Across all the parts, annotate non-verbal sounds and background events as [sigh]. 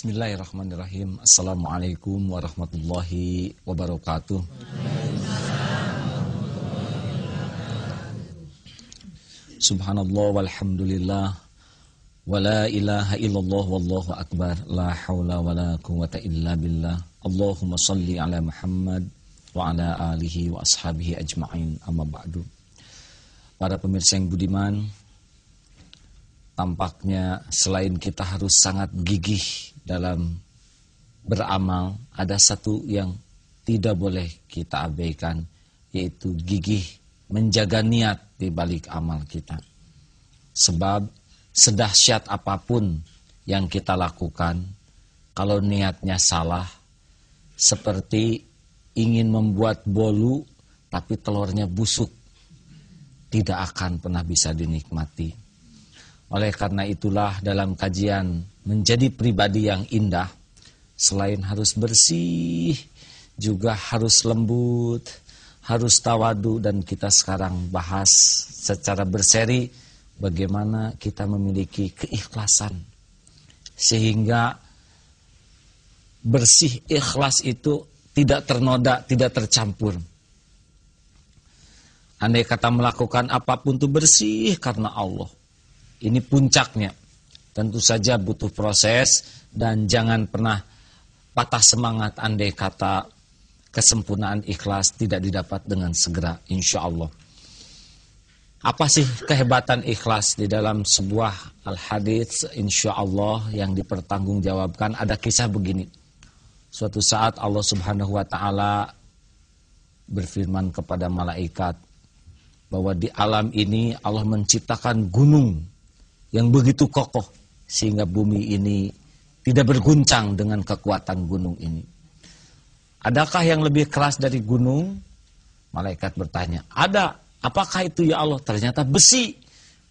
Bismillahirrahmanirrahim. Assalamualaikum warahmatullahi wabarakatuh. Subhanallah walhamdulillah wa la ilaha illallah wallahu akbar la haula wa la quwata illa billah. Allahumma salli ala Muhammad wa ala alihi wa ashabihi ajma'in amma ba'du. Para pemirsa yang budiman, tampaknya selain kita harus sangat gigih dalam beramal ada satu yang tidak boleh kita abaikan yaitu gigih menjaga niat di balik amal kita. Sebab sedahsyat apa pun yang kita lakukan kalau niatnya salah seperti ingin membuat bolu tapi telurnya busuk tidak akan pernah bisa dinikmati. Oleh karena itulah dalam kajian menjadi pribadi yang indah selain harus bersih juga harus lembut harus tawadu dan kita sekarang bahas secara berseri bagaimana kita memiliki keikhlasan sehingga bersih ikhlas itu tidak ternoda, tidak tercampur. Andai kata melakukan apa pun itu bersih karena Allah. Ini puncaknya. Tentu saja butuh proses dan jangan pernah patah semangat andai kata kesempurnaan ikhlas tidak didapat dengan segera insya Allah. Apa sih kehebatan ikhlas di dalam sebuah al-hadis insya Allah yang dipertanggungjawabkan ada kisah begini. Suatu saat Allah subhanahu wa ta'ala berfirman kepada malaikat bahwa di alam ini Allah menciptakan gunung yang begitu kokoh sehingga bumi ini tidak berguncang dengan kekuatan gunung ini. Adakah yang lebih keras dari gunung? Malaikat bertanya, ada. Apakah itu ya Allah? Ternyata besi.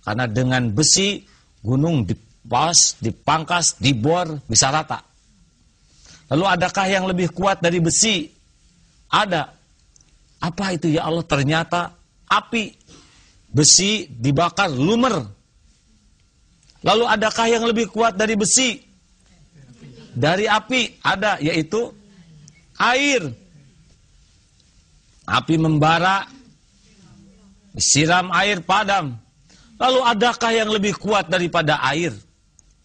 Karena dengan besi, gunung dipas, dipangkas, dibor, bisa rata. Lalu adakah yang lebih kuat dari besi? Ada. Apa itu ya Allah? Ternyata api. Besi dibakar lumer Lalu adakah yang lebih kuat dari besi? Dari api ada yaitu air. Api membara, siram air padam. Lalu adakah yang lebih kuat daripada air?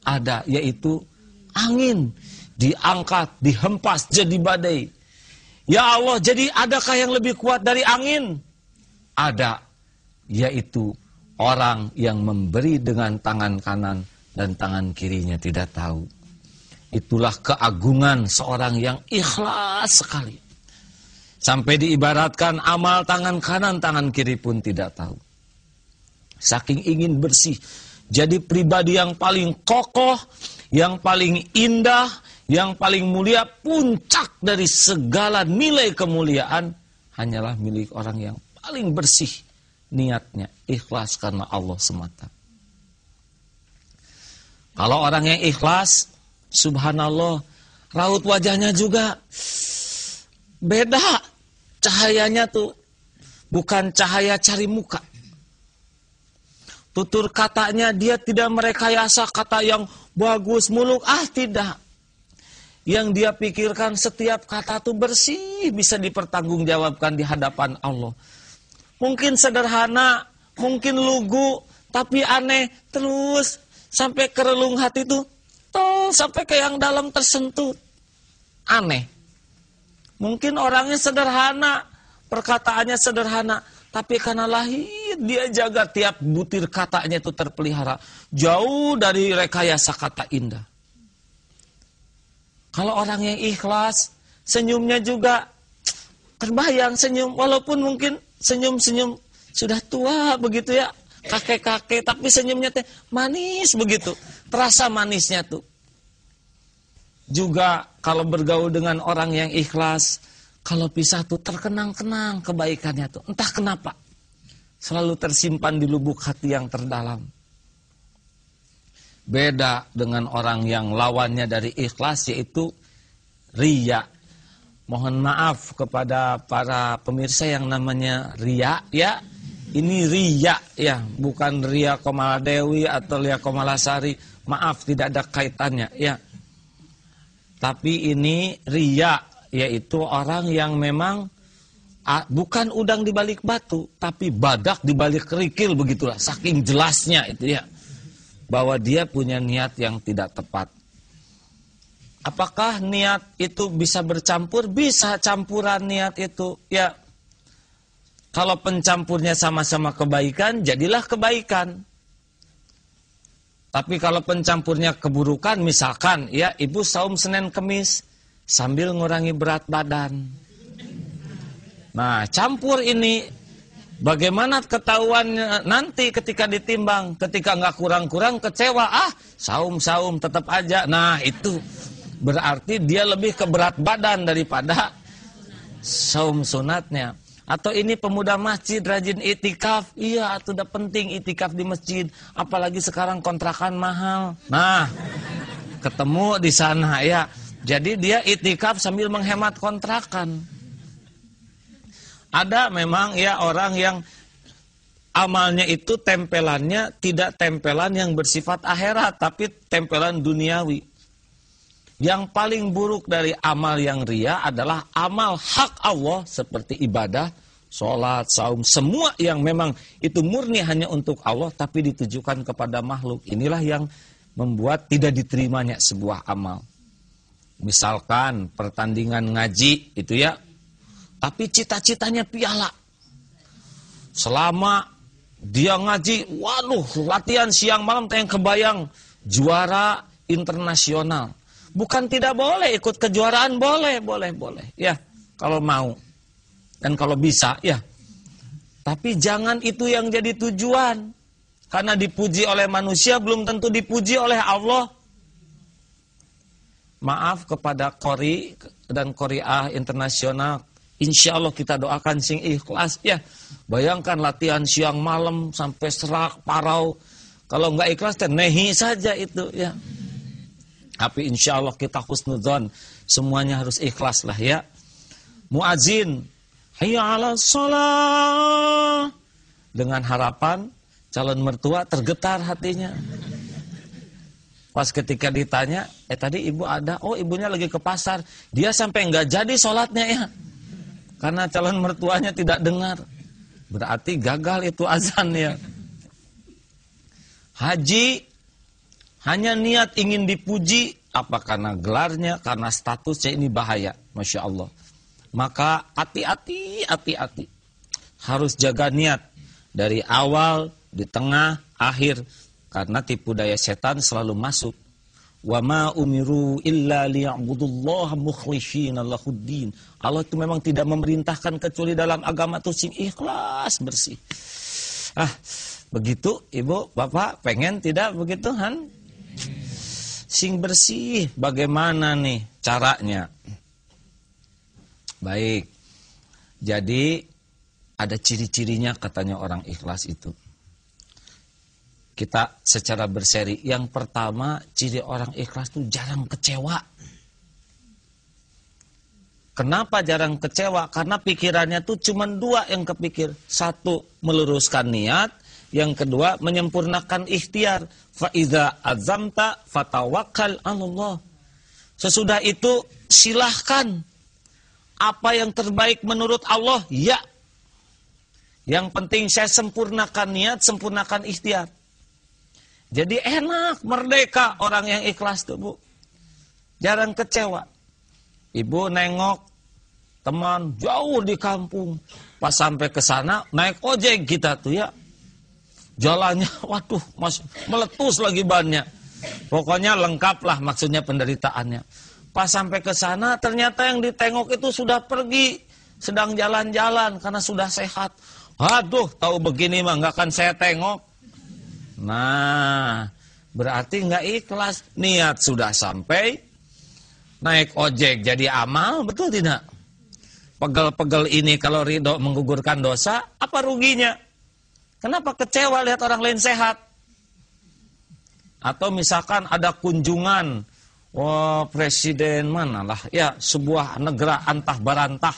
Ada yaitu angin diangkat, dihempas jadi badai. Ya Allah, jadi adakah yang lebih kuat dari angin? Ada, yaitu orang yang memberi dengan tangan kanan dan tangan kirinya tidak tahu. Itulah keagungan seorang yang ikhlas sekali. Sampai diibaratkan amal tangan kanan, tangan kiri pun tidak tahu. Saking ingin bersih. Jadi pribadi yang paling kokoh, yang paling indah, yang paling mulia, puncak dari segala nilai kemuliaan hanyalah milik orang yang paling bersih niatnya ikhlas karena Allah semata. Kalau orang yang ikhlas, subhanallah, raut wajahnya juga beda. Cahayanya tuh bukan cahaya cari muka. Tutur katanya dia tidak merekayasa kata yang bagus muluk. Ah tidak. Yang dia pikirkan setiap kata itu bersih bisa dipertanggungjawabkan di hadapan Allah. Mungkin sederhana, mungkin lugu, tapi aneh terus sampai ke relung hati itu, tuh sampai ke yang dalam tersentuh. Aneh. Mungkin orangnya sederhana, perkataannya sederhana, tapi karena lahir dia jaga tiap butir katanya itu terpelihara. Jauh dari rekayasa kata indah. Kalau orang yang ikhlas, senyumnya juga terbayang senyum. Walaupun mungkin senyum-senyum. Sudah tua begitu ya kakek-kakek tapi senyumnya teh manis begitu. Terasa manisnya tuh. Juga kalau bergaul dengan orang yang ikhlas kalau pisah tuh terkenang-kenang kebaikannya tuh. Entah kenapa selalu tersimpan di lubuk hati yang terdalam. Beda dengan orang yang lawannya dari ikhlas yaitu riya Mohon maaf kepada para pemirsa yang namanya Ria ya. Ini Ria ya, bukan Ria Komala Dewi atau Ria Komala Sari. Maaf tidak ada kaitannya ya. Tapi ini ria, yaitu orang yang memang bukan udang di balik batu, tapi badak di balik kerikil begitulah. Saking jelasnya itu ya. Bahwa dia punya niat yang tidak tepat. Apakah niat itu bisa bercampur? Bisa campuran niat itu. Ya, kalau pencampurnya sama-sama kebaikan, jadilah kebaikan. Tapi kalau pencampurnya keburukan, misalkan ya ibu saum Senin Kemis sambil ngurangi berat badan. Nah, campur ini bagaimana ketahuan nanti ketika ditimbang, ketika nggak kurang-kurang kecewa, ah saum-saum tetap aja. Nah, itu berarti dia lebih ke berat badan daripada saum sunatnya. Atau ini pemuda masjid rajin itikaf. Iya, itu udah penting itikaf di masjid. Apalagi sekarang kontrakan mahal. Nah, ketemu di sana ya. Jadi dia itikaf sambil menghemat kontrakan. Ada memang ya orang yang amalnya itu tempelannya tidak tempelan yang bersifat akhirat, tapi tempelan duniawi. Yang paling buruk dari amal yang ria adalah amal hak Allah seperti ibadah, sholat, saum, semua yang memang itu murni hanya untuk Allah tapi ditujukan kepada makhluk. Inilah yang membuat tidak diterimanya sebuah amal. Misalkan pertandingan ngaji itu ya, tapi cita-citanya piala. Selama dia ngaji, waduh latihan siang malam tayang kebayang juara internasional Bukan tidak boleh ikut kejuaraan, boleh, boleh, boleh. Ya, kalau mau. Dan kalau bisa, ya. Tapi jangan itu yang jadi tujuan. Karena dipuji oleh manusia belum tentu dipuji oleh Allah. Maaf kepada Kori dan Koriah internasional. Insya Allah kita doakan sing ikhlas. Ya, bayangkan latihan siang malam sampai serak, parau. Kalau nggak ikhlas, nehi saja itu. Ya. Tapi insya Allah kita husnudzon. Semuanya harus ikhlas lah ya. Muazin. Hayya ala sholat. Dengan harapan calon mertua tergetar hatinya. Pas ketika ditanya, eh tadi ibu ada, oh ibunya lagi ke pasar. Dia sampai nggak jadi sholatnya ya. Karena calon mertuanya tidak dengar. Berarti gagal itu azan ya. Haji hanya niat ingin dipuji, apa karena gelarnya, karena statusnya ini bahaya. Masya Allah. Maka hati-hati, hati-hati. Harus jaga niat. Dari awal, di tengah, akhir. Karena tipu daya setan selalu masuk. Wa ma umiru illa liya'budullaha mukhlishina lahuddin. Allah itu memang tidak memerintahkan kecuali dalam agama itu sing ikhlas bersih. Ah, begitu Ibu, Bapak pengen tidak begitu Han? Sing bersih, bagaimana nih caranya? Baik. Jadi ada ciri-cirinya katanya orang ikhlas itu. Kita secara berseri. Yang pertama, ciri orang ikhlas itu jarang kecewa. Kenapa jarang kecewa? Karena pikirannya tuh cuma dua yang kepikir. Satu, meluruskan niat. Yang kedua, menyempurnakan ikhtiar. Faiza azamta fatawakal Allah. Sesudah itu, silahkan. Apa yang terbaik menurut Allah, ya. Yang penting saya sempurnakan niat, sempurnakan ikhtiar. Jadi enak, merdeka orang yang ikhlas tuh, Bu. Jarang kecewa. Ibu nengok teman jauh di kampung. Pas sampai ke sana, naik ojek kita tuh ya Jalannya, [laughs] waduh, mas, meletus lagi bannya. Pokoknya lengkap lah maksudnya penderitaannya. Pas sampai ke sana, ternyata yang ditengok itu sudah pergi. Sedang jalan-jalan karena sudah sehat. Aduh, tahu begini mah nggak akan saya tengok. Nah, berarti nggak ikhlas. Niat sudah sampai, naik ojek jadi amal, betul tidak? Pegel-pegel ini kalau ridho menggugurkan dosa, apa ruginya? Kenapa kecewa lihat orang lain sehat? Atau misalkan ada kunjungan, wah presiden mana lah, ya sebuah negara antah barantah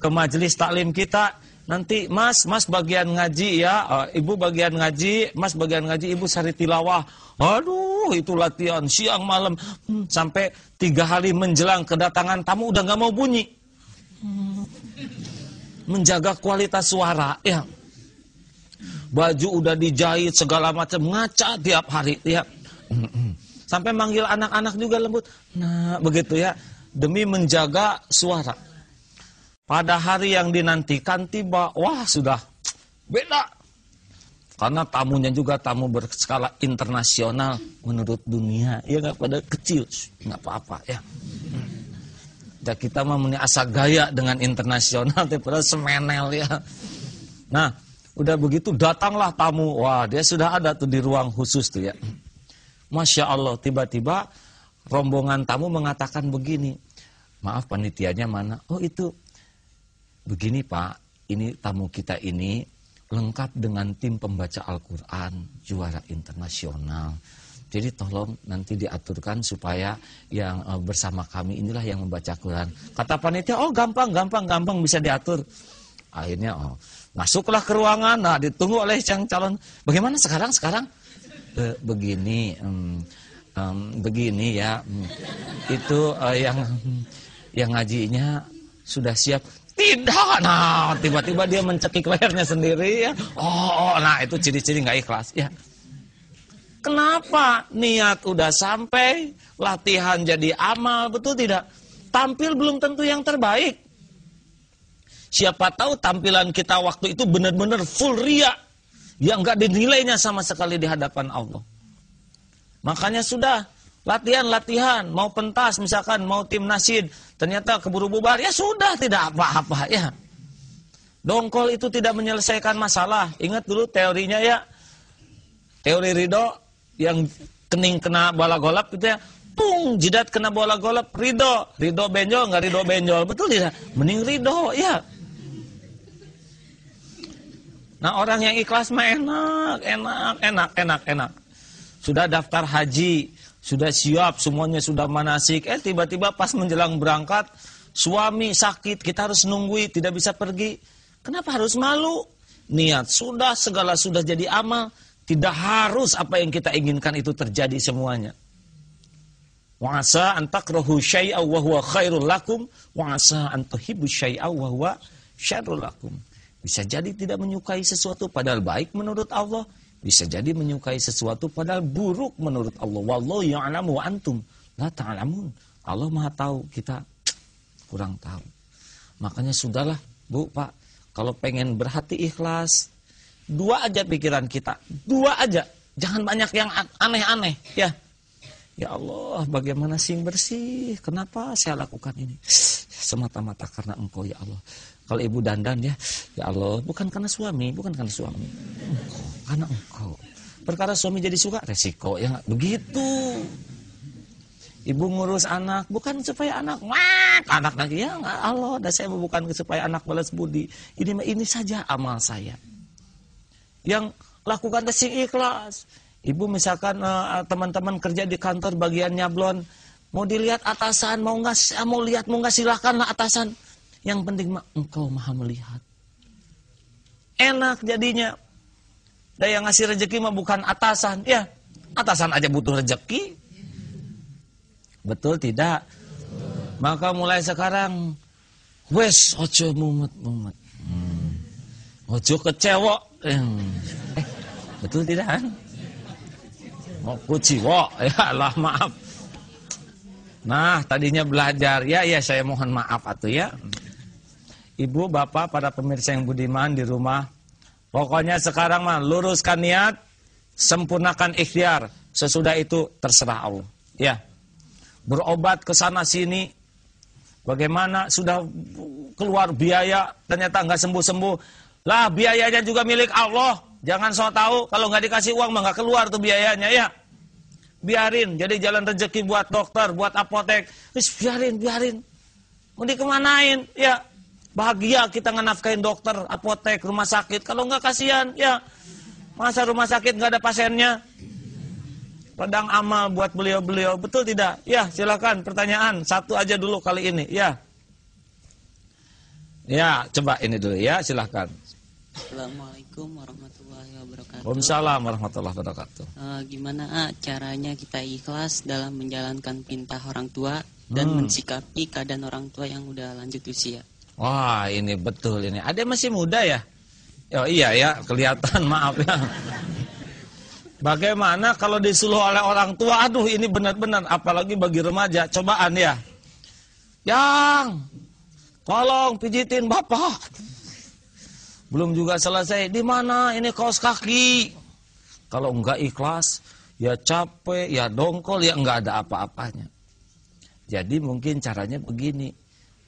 ke majelis taklim kita, nanti mas, mas bagian ngaji ya, uh, ibu bagian ngaji, mas bagian ngaji, ibu sari tilawah. Aduh, itu latihan siang malam hmm, sampai tiga hari menjelang kedatangan tamu udah nggak mau bunyi. Hmm. Menjaga kualitas suara, ya. Baju udah dijahit segala macam ngaca tiap hari, ya. Sampai manggil anak-anak juga lembut. Nah, begitu ya. Demi menjaga suara. Pada hari yang dinantikan tiba, wah sudah beda. Karena tamunya juga tamu berskala internasional menurut dunia. Ya nggak pada kecil, nggak apa-apa ya. Ya kita mah asa gaya dengan internasional, [laughs] daripada semenel ya. Nah, udah begitu datanglah tamu. Wah, dia sudah ada tuh di ruang khusus tuh ya. Masya Allah, tiba-tiba rombongan tamu mengatakan begini. Maaf panitianya mana? Oh itu Begini Pak, ini tamu kita ini lengkap dengan tim pembaca Al-Quran, juara internasional. Jadi tolong nanti diaturkan supaya yang uh, bersama kami inilah yang membaca Quran. Kata panitia, oh gampang, gampang, gampang bisa diatur. Akhirnya, oh, masuklah ke ruangan, nah ditunggu oleh yang calon. Bagaimana sekarang? Sekarang e, begini, um, um, begini ya, um, itu uh, yang yang ngajinya sudah siap. Tidak, nah tiba-tiba dia mencekik lehernya sendiri ya. Oh, oh nah itu ciri-ciri nggak ikhlas ya. Kenapa niat udah sampai, latihan jadi amal, betul tidak? Tampil belum tentu yang terbaik. Siapa tahu tampilan kita waktu itu benar-benar full ria. Yang nggak dinilainya sama sekali di hadapan Allah. Makanya sudah, latihan-latihan, mau pentas misalkan, mau tim nasid, ternyata keburu bubar, ya sudah tidak apa-apa ya. Dongkol itu tidak menyelesaikan masalah. Ingat dulu teorinya ya, teori Ridho yang kening kena bola golap gitu ya, pung jidat kena bola golap, Ridho, Ridho benjol nggak Ridho benjol, betul tidak? Mending Ridho ya. Nah orang yang ikhlas mah enak, enak, enak, enak, enak. Sudah daftar haji, sudah siap, semuanya sudah manasik. Eh tiba-tiba pas menjelang berangkat, suami sakit, kita harus nunggui, tidak bisa pergi. Kenapa harus malu? Niat sudah, segala sudah jadi amal. Tidak harus apa yang kita inginkan itu terjadi semuanya. Wa'asa antakrohu syai'a wa huwa khairul lakum. Wa'asa antuhibu syai'a wa huwa lakum. Bisa jadi tidak menyukai sesuatu padahal baik menurut Allah bisa jadi menyukai sesuatu padahal buruk menurut Allah. Wallahu ya'lamu wa antum la ta'lamun. Allah Maha tahu, kita kurang tahu. Makanya sudahlah, Bu, Pak, kalau pengen berhati ikhlas, dua aja pikiran kita, dua aja. Jangan banyak yang aneh-aneh, ya. Ya Allah, bagaimana sing bersih? Kenapa saya lakukan ini? Semata-mata karena Engkau ya Allah. Kalau ibu dandan ya, ya Allah, bukan karena suami, bukan karena suami. Engkau, karena engkau. Perkara suami jadi suka, resiko. Ya begitu. Ibu ngurus anak, bukan supaya anak, mak, anak lagi. Ya Allah, dan saya bukan supaya anak balas budi. Ini ini saja amal saya. Yang lakukan tesing ikhlas. Ibu misalkan eh, teman-teman uh, kerja di kantor bagian nyablon, mau dilihat atasan, mau nggak, mau lihat, mau nggak silahkanlah atasan yang penting engkau maha melihat. Enak jadinya. Dan yang ngasih rezeki mah bukan atasan. Ya, atasan aja butuh rezeki. Betul tidak? Maka mulai sekarang wes ojo mumet mumet. Hmm. Ojo kecewa. Hmm. Eh, betul tidak kan? Mau kuciwo ya Allah maaf. Nah, tadinya belajar. Ya, ya saya mohon maaf atuh ya. Ibu, bapak, para pemirsa yang budiman di rumah. Pokoknya sekarang mah luruskan niat, sempurnakan ikhtiar. Sesudah itu terserah Allah. Ya. Berobat ke sana sini. Bagaimana sudah keluar biaya ternyata nggak sembuh-sembuh. Lah biayanya juga milik Allah. Jangan so tahu kalau nggak dikasih uang mah nggak keluar tuh biayanya ya. Biarin jadi jalan rezeki buat dokter, buat apotek. Terus biarin, biarin. Mau dikemanain? Ya, Bahagia kita nganafkain dokter, apotek, rumah sakit. Kalau nggak kasihan, ya masa rumah sakit nggak ada pasiennya. Pedang amal buat beliau-beliau, betul tidak? Ya, silakan pertanyaan satu aja dulu kali ini. Ya. Ya, coba ini dulu ya, silahkan. Assalamualaikum warahmatullahi wabarakatuh. Waalaikumsalam warahmatullahi wabarakatuh. Uh, gimana ah, caranya kita ikhlas dalam menjalankan perintah orang tua dan Hmm. mensikapi keadaan orang tua yang udah lanjut usia? Wah, ini betul ini. Ada masih muda ya? Oh iya ya, kelihatan [laughs] maaf ya. Bagaimana kalau disuruh oleh orang tua? Aduh, ini benar-benar apalagi bagi remaja cobaan ya. Yang tolong pijitin Bapak. Belum juga selesai. Di mana ini kaos kaki? Kalau enggak ikhlas, ya capek, ya dongkol, ya enggak ada apa-apanya. Jadi mungkin caranya begini.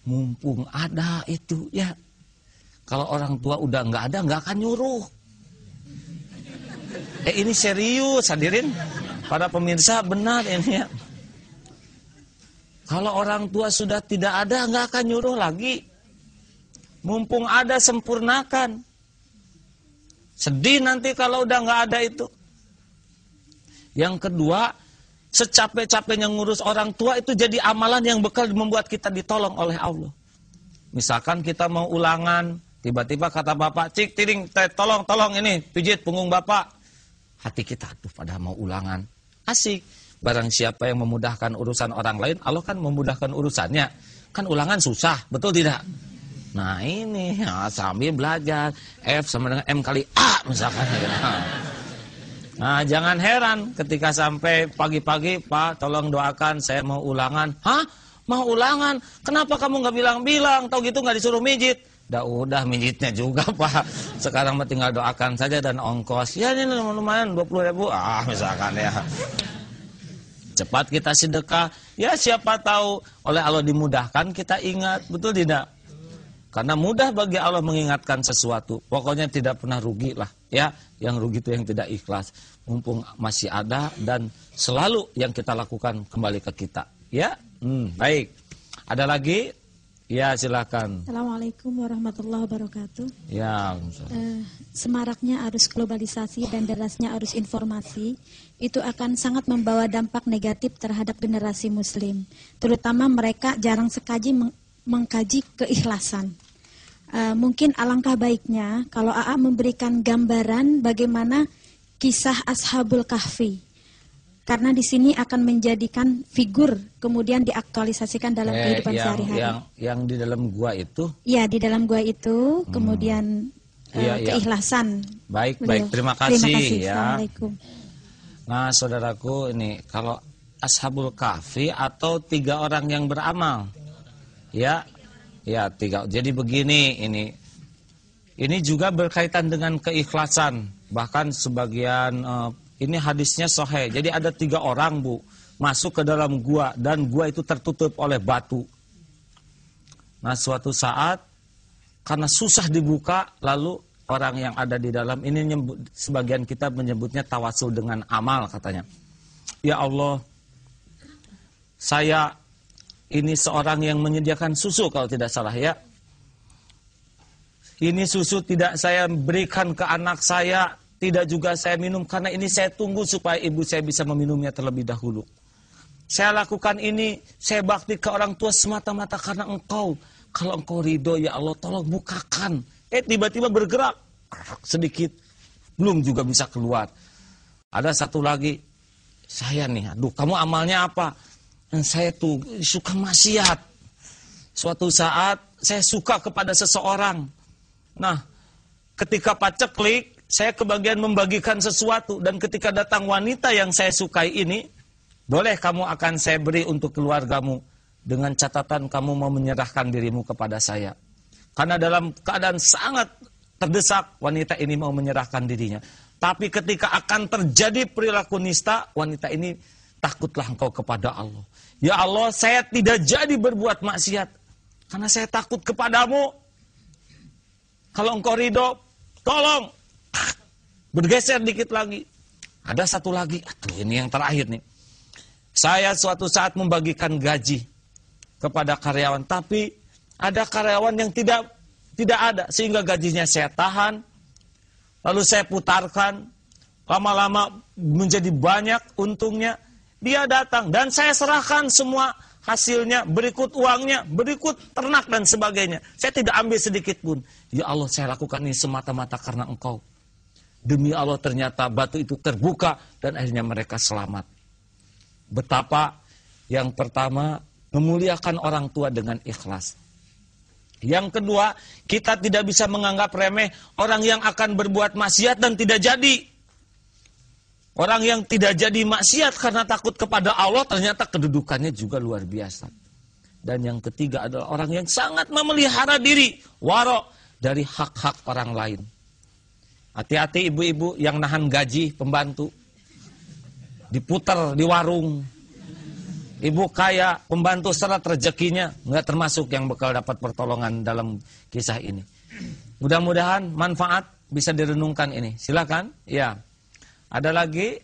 Mumpung ada itu ya. Kalau orang tua udah enggak ada, enggak akan nyuruh. Eh ini serius hadirin. Para pemirsa benar ini ya. Kalau orang tua sudah tidak ada, enggak akan nyuruh lagi. Mumpung ada, sempurnakan. Sedih nanti kalau udah enggak ada itu. Yang kedua, secapek-capeknya ngurus orang tua itu jadi amalan yang bekal membuat kita ditolong oleh Allah. Misalkan kita mau ulangan, tiba-tiba kata bapak, cik, tiring, tolong, tolong ini, pijit punggung bapak. Hati kita, tuh pada mau ulangan. Asik. Barang siapa yang memudahkan urusan orang lain, Allah kan memudahkan urusannya. Kan ulangan susah, betul tidak? Nah ini, ya, sambil belajar, F sama dengan M kali A misalkan. [laughs] Nah. Nah, jangan heran ketika sampai pagi-pagi, Pak, tolong doakan, saya mau ulangan. Hah? Mau ulangan? Kenapa kamu nggak bilang-bilang? Tahu gitu nggak disuruh mijit? Dah udah mijitnya juga, [laughs] Pak. Sekarang mah tinggal doakan saja dan ongkos. Ya ini lumayan 20 ribu. Ah, misalkan ya. Cepat kita sedekah. Ya siapa tahu oleh Allah dimudahkan kita ingat. Betul tidak? Karena mudah bagi Allah mengingatkan sesuatu. Pokoknya tidak pernah rugi lah. Ya, yang rugi itu yang tidak ikhlas. Mumpung masih ada dan selalu yang kita lakukan kembali ke kita. Ya, hmm, baik. Ada lagi? Ya, silakan. Assalamualaikum warahmatullahi wabarakatuh. Ya, Eh, semaraknya arus globalisasi dan derasnya arus informasi itu akan sangat membawa dampak negatif terhadap generasi muslim, terutama mereka jarang sekali meng- mengkaji keikhlasan. Eh, mungkin alangkah baiknya kalau AA memberikan gambaran bagaimana kisah Ashabul Kahfi. Karena di sini akan menjadikan figur kemudian diaktualisasikan dalam eh, kehidupan yang, sehari-hari. yang yang di dalam gua itu Ya, di dalam gua itu kemudian eh, Iya, iya. keikhlasan. baik, beliau. baik. Terima kasih, Terima kasih. ya. Assalamualaikum. Nah, saudaraku, ini kalau Ashabul Kahfi atau tiga orang yang beramal, ya, ya tiga. Jadi begini, ini, ini juga berkaitan dengan keikhlasan. Bahkan sebagian eh, ini hadisnya sohe. Jadi ada tiga orang bu masuk ke dalam gua dan gua itu tertutup oleh batu. Nah, suatu saat karena susah dibuka, lalu orang yang ada di dalam ini nyebut, sebagian kita menyebutnya tawasul dengan amal katanya. Ya Allah, saya ini seorang yang menyediakan susu kalau tidak salah ya. Ini susu tidak saya berikan ke anak saya, tidak juga saya minum karena ini saya tunggu supaya ibu saya bisa meminumnya terlebih dahulu. Saya lakukan ini, saya bakti ke orang tua semata-mata karena engkau. Kalau engkau ridho ya Allah tolong bukakan. Eh tiba-tiba bergerak sedikit. Belum juga bisa keluar. Ada satu lagi. Saya nih, aduh kamu amalnya apa? Dan saya tuh suka maksiat. Suatu saat saya suka kepada seseorang. Nah, ketika paceklik, saya kebagian membagikan sesuatu. Dan ketika datang wanita yang saya sukai ini, boleh kamu akan saya beri untuk keluargamu. Dengan catatan kamu mau menyerahkan dirimu kepada saya. Karena dalam keadaan sangat terdesak, wanita ini mau menyerahkan dirinya. Tapi ketika akan terjadi perilaku nista, wanita ini takutlah engkau kepada Allah. Ya Allah, saya tidak jadi berbuat maksiat. Karena saya takut kepadamu. Kalau engkau ridho, tolong. Bergeser dikit lagi. Ada satu lagi. Aduh, ini yang terakhir nih. Saya suatu saat membagikan gaji kepada karyawan. Tapi ada karyawan yang tidak tidak ada. Sehingga gajinya saya tahan. Lalu saya putarkan. Lama-lama menjadi banyak untungnya. Dia datang dan saya serahkan semua hasilnya, berikut uangnya, berikut ternak dan sebagainya. Saya tidak ambil sedikit pun. Ya Allah, saya lakukan ini semata-mata karena engkau. Demi Allah ternyata batu itu terbuka dan akhirnya mereka selamat. Betapa yang pertama memuliakan orang tua dengan ikhlas. Yang kedua, kita tidak bisa menganggap remeh orang yang akan berbuat maksiat dan tidak jadi. Orang yang tidak jadi maksiat karena takut kepada Allah ternyata kedudukannya juga luar biasa. Dan yang ketiga adalah orang yang sangat memelihara diri, warok dari hak-hak orang lain. Hati-hati ibu-ibu yang nahan gaji pembantu. Diputar di warung, Ibu kaya, pembantu serat rezekinya, nggak termasuk yang bakal dapat pertolongan dalam kisah ini. Mudah-mudahan manfaat bisa direnungkan ini. Silakan. Ya. Ada lagi?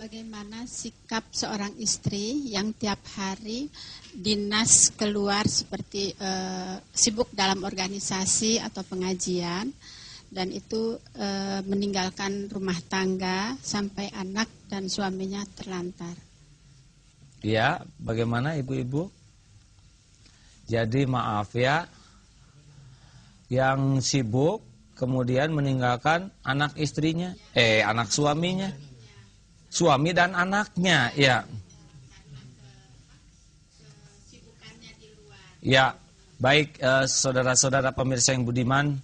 Bagaimana sikap seorang istri yang tiap hari dinas keluar seperti e, sibuk dalam organisasi atau pengajian dan itu e, meninggalkan rumah tangga sampai anak dan suaminya terlantar. Ya, bagaimana ibu-ibu? Jadi maaf ya, yang sibuk kemudian meninggalkan anak istrinya, eh anak suaminya, suami dan anaknya, ya. Ya, baik eh, saudara-saudara eh, pemirsa yang budiman,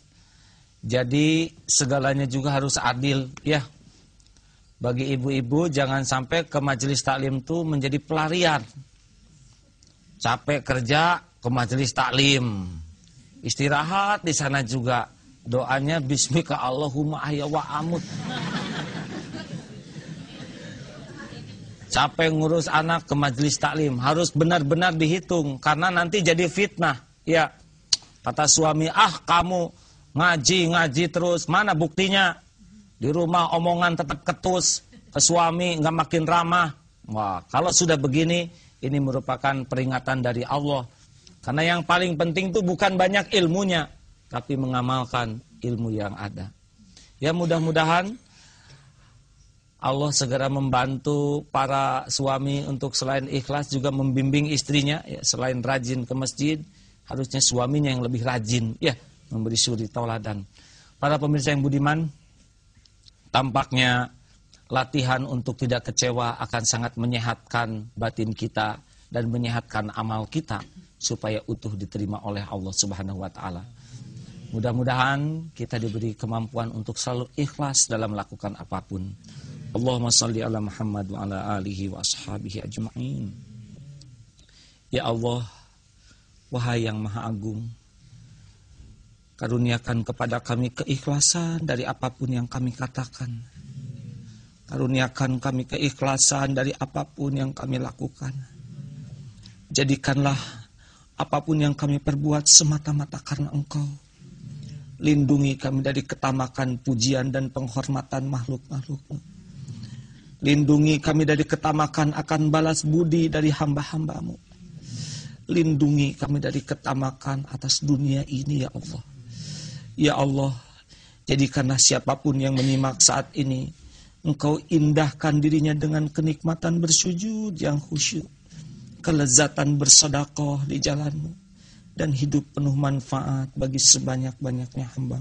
jadi segalanya juga harus adil, ya bagi ibu-ibu jangan sampai ke majelis taklim itu menjadi pelarian. Capek kerja ke majelis taklim. Istirahat di sana juga. Doanya bismika Allahumma ahya wa amut. Capek ngurus anak ke majelis taklim harus benar-benar dihitung karena nanti jadi fitnah. Ya. Kata suami, "Ah, kamu ngaji-ngaji terus, mana buktinya?" Di rumah omongan tetap ketus, ke suami nggak makin ramah. Wah, kalau sudah begini, ini merupakan peringatan dari Allah. Karena yang paling penting itu bukan banyak ilmunya, tapi mengamalkan ilmu yang ada. Ya mudah-mudahan Allah segera membantu para suami untuk selain ikhlas juga membimbing istrinya, ya, selain rajin ke masjid, harusnya suaminya yang lebih rajin, ya memberi suri tauladan. Para pemirsa yang budiman, Tampaknya latihan untuk tidak kecewa akan sangat menyehatkan batin kita dan menyehatkan amal kita supaya utuh diterima oleh Allah Subhanahu wa taala. Mudah-mudahan kita diberi kemampuan untuk selalu ikhlas dalam melakukan apa pun. Allahumma salli ala Muhammad wa ala alihi wa ashabihi ajma'in. Ya Allah, wahai yang maha agung, Karuniakan kepada kami keikhlasan dari apa pun yang kami katakan. Karuniakan kami keikhlasan dari apa pun yang kami lakukan. Jadikanlah apa pun yang kami perbuat semata-mata karena Engkau. Lindungi kami dari ketamakan pujian dan penghormatan makhluk-makhluk. Lindungi kami dari ketamakan akan balas budi dari hamba-hambamu. Lindungi kami dari ketamakan atas dunia ini ya Allah. Ya Allah, jadikanlah siapa pun yang menyimak saat ini, Engkau indahkan dirinya dengan kenikmatan bersujud yang khusyuk, kelezatan bersedekah di jalanmu, dan hidup penuh manfaat bagi sebanyak-banyaknya hamba.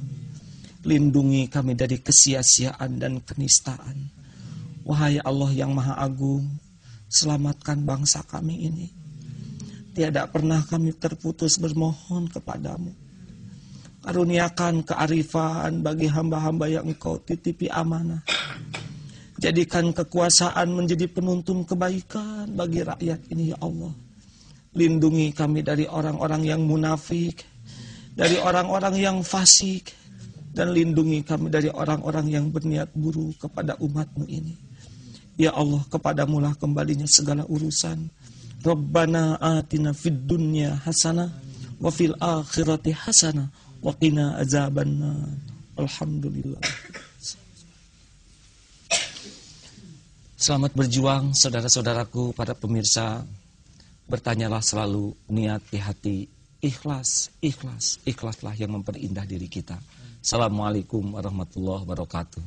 Lindungi kami dari kesia-siaan dan kenistaan. Wahai Allah yang Maha Agung, selamatkan bangsa kami ini. Tiada pernah kami terputus bermohon kepadamu Karuniakan kearifan bagi hamba-hamba yang engkau titipi amanah. Jadikan kekuasaan menjadi penuntun kebaikan bagi rakyat ini ya Allah. Lindungi kami dari orang-orang yang munafik, dari orang-orang yang fasik, dan lindungi kami dari orang-orang yang berniat buruk kepada umatmu ini. Ya Allah, kepadamulah kembalinya segala urusan. Rabbana atina fid dunya hasanah wa fil akhirati hasanah Waqina azaban Alhamdulillah. Selamat berjuang saudara-saudaraku para pemirsa. Bertanyalah selalu niat di hati. Ikhlas, ikhlas, ikhlaslah yang memperindah diri kita. Assalamualaikum warahmatullahi wabarakatuh.